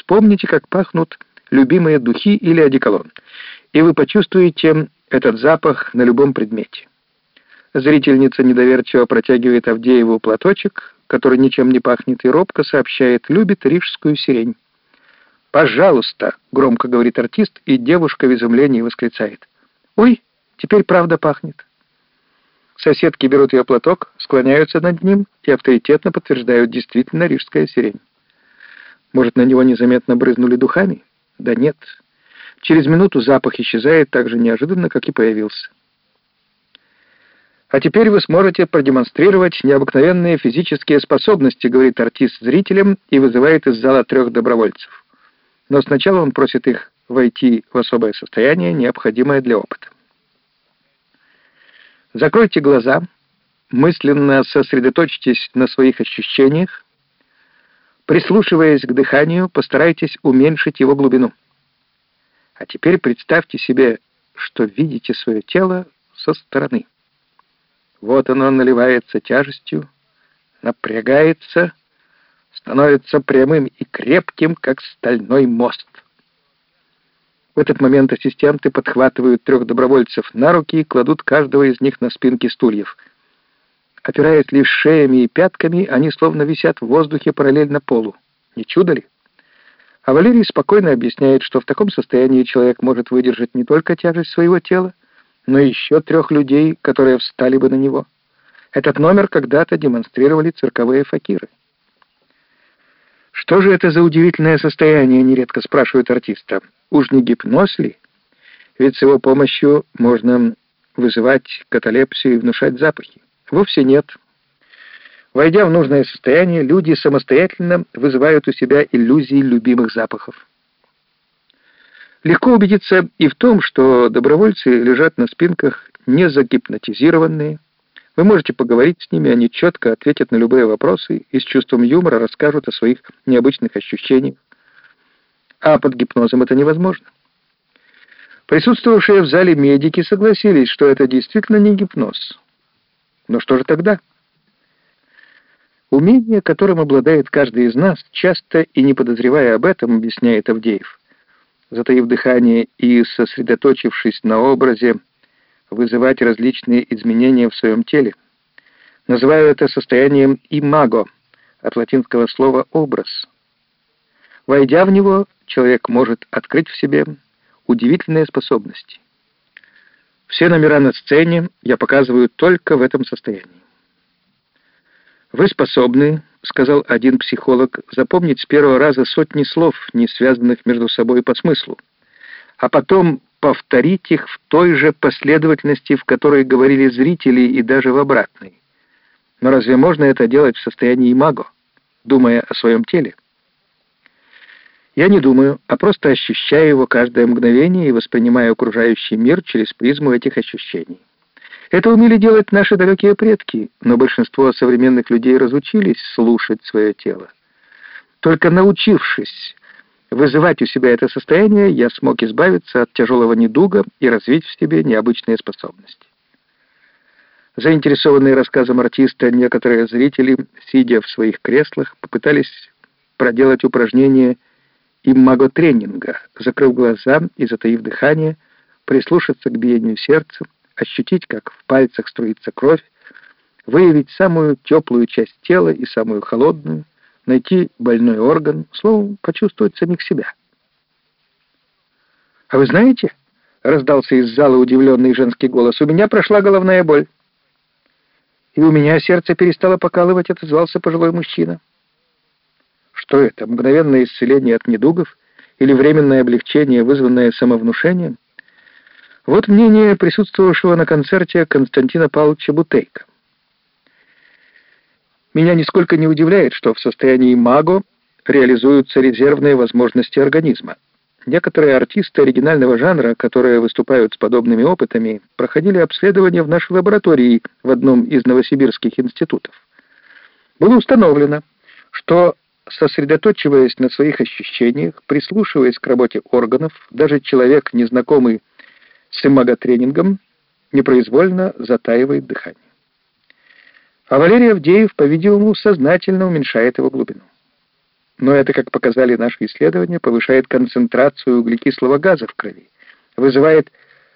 вспомните, как пахнут любимые духи или одеколон, и вы почувствуете этот запах на любом предмете. Зрительница недоверчиво протягивает Авдееву платочек, который ничем не пахнет, и робко сообщает «любит рижскую сирень». «Пожалуйста», — громко говорит артист, и девушка в изумлении восклицает. «Ой, теперь правда пахнет». Соседки берут ее платок, склоняются над ним и авторитетно подтверждают действительно рижская сирень. Может, на него незаметно брызнули духами? Да нет. Через минуту запах исчезает так же неожиданно, как и появился. «А теперь вы сможете продемонстрировать необыкновенные физические способности», говорит артист зрителям и вызывает из зала трех добровольцев. Но сначала он просит их войти в особое состояние, необходимое для опыта. Закройте глаза, мысленно сосредоточьтесь на своих ощущениях, прислушиваясь к дыханию, постарайтесь уменьшить его глубину. А теперь представьте себе, что видите свое тело со стороны. Вот оно наливается тяжестью, напрягается, становится прямым и крепким, как стальной мост. В этот момент ассистенты подхватывают трех добровольцев на руки и кладут каждого из них на спинки стульев. Опираясь лишь шеями и пятками, они словно висят в воздухе параллельно полу. Не чудо ли? А Валерий спокойно объясняет, что в таком состоянии человек может выдержать не только тяжесть своего тела, но еще трех людей, которые встали бы на него. Этот номер когда-то демонстрировали цирковые факиры. «Что же это за удивительное состояние?» — нередко спрашивают артиста. «Уж не гипноз ли? Ведь с его помощью можно вызывать каталепсию и внушать запахи». Вовсе нет. Войдя в нужное состояние, люди самостоятельно вызывают у себя иллюзии любимых запахов. Легко убедиться и в том, что добровольцы лежат на спинках не загипнотизированные. Вы можете поговорить с ними, они четко ответят на любые вопросы и с чувством юмора расскажут о своих необычных ощущениях. А под гипнозом это невозможно. Присутствовавшие в зале медики согласились, что это действительно не гипноз. Но что же тогда? Умение, которым обладает каждый из нас, часто и не подозревая об этом, объясняет Авдеев, затаив дыхание и сосредоточившись на образе, вызывать различные изменения в своем теле. Называю это состоянием имаго, от латинского слова «образ». Войдя в него, человек может открыть в себе удивительные способности. Все номера на сцене я показываю только в этом состоянии. «Вы способны, — сказал один психолог, — запомнить с первого раза сотни слов, не связанных между собой по смыслу, а потом повторить их в той же последовательности, в которой говорили зрители, и даже в обратной. Но разве можно это делать в состоянии маго, думая о своем теле? Я не думаю, а просто ощущаю его каждое мгновение и воспринимаю окружающий мир через призму этих ощущений. Это умели делать наши далекие предки, но большинство современных людей разучились слушать свое тело. Только научившись вызывать у себя это состояние, я смог избавиться от тяжелого недуга и развить в себе необычные способности. Заинтересованные рассказом артиста, некоторые зрители, сидя в своих креслах, попытались проделать упражнение и маготренинга, закрыв глаза и затаив дыхание, прислушаться к биению сердца, ощутить, как в пальцах струится кровь, выявить самую теплую часть тела и самую холодную, найти больной орган, словом, почувствовать самих себя. «А вы знаете?» — раздался из зала удивленный женский голос. «У меня прошла головная боль». «И у меня сердце перестало покалывать», — отозвался пожилой мужчина. Что это, мгновенное исцеление от недугов или временное облегчение, вызванное самовнушением? Вот мнение присутствовавшего на концерте Константина Павловича Бутейка. Меня нисколько не удивляет, что в состоянии маго реализуются резервные возможности организма. Некоторые артисты оригинального жанра, которые выступают с подобными опытами, проходили обследование в нашей лаборатории в одном из новосибирских институтов. Было установлено, что сосредоточиваясь на своих ощущениях, прислушиваясь к работе органов, даже человек, незнакомый с имаготренингом, непроизвольно затаивает дыхание. А Валерий Авдеев, по-видимому, сознательно уменьшает его глубину. Но это, как показали наши исследования, повышает концентрацию углекислого газа в крови, вызывает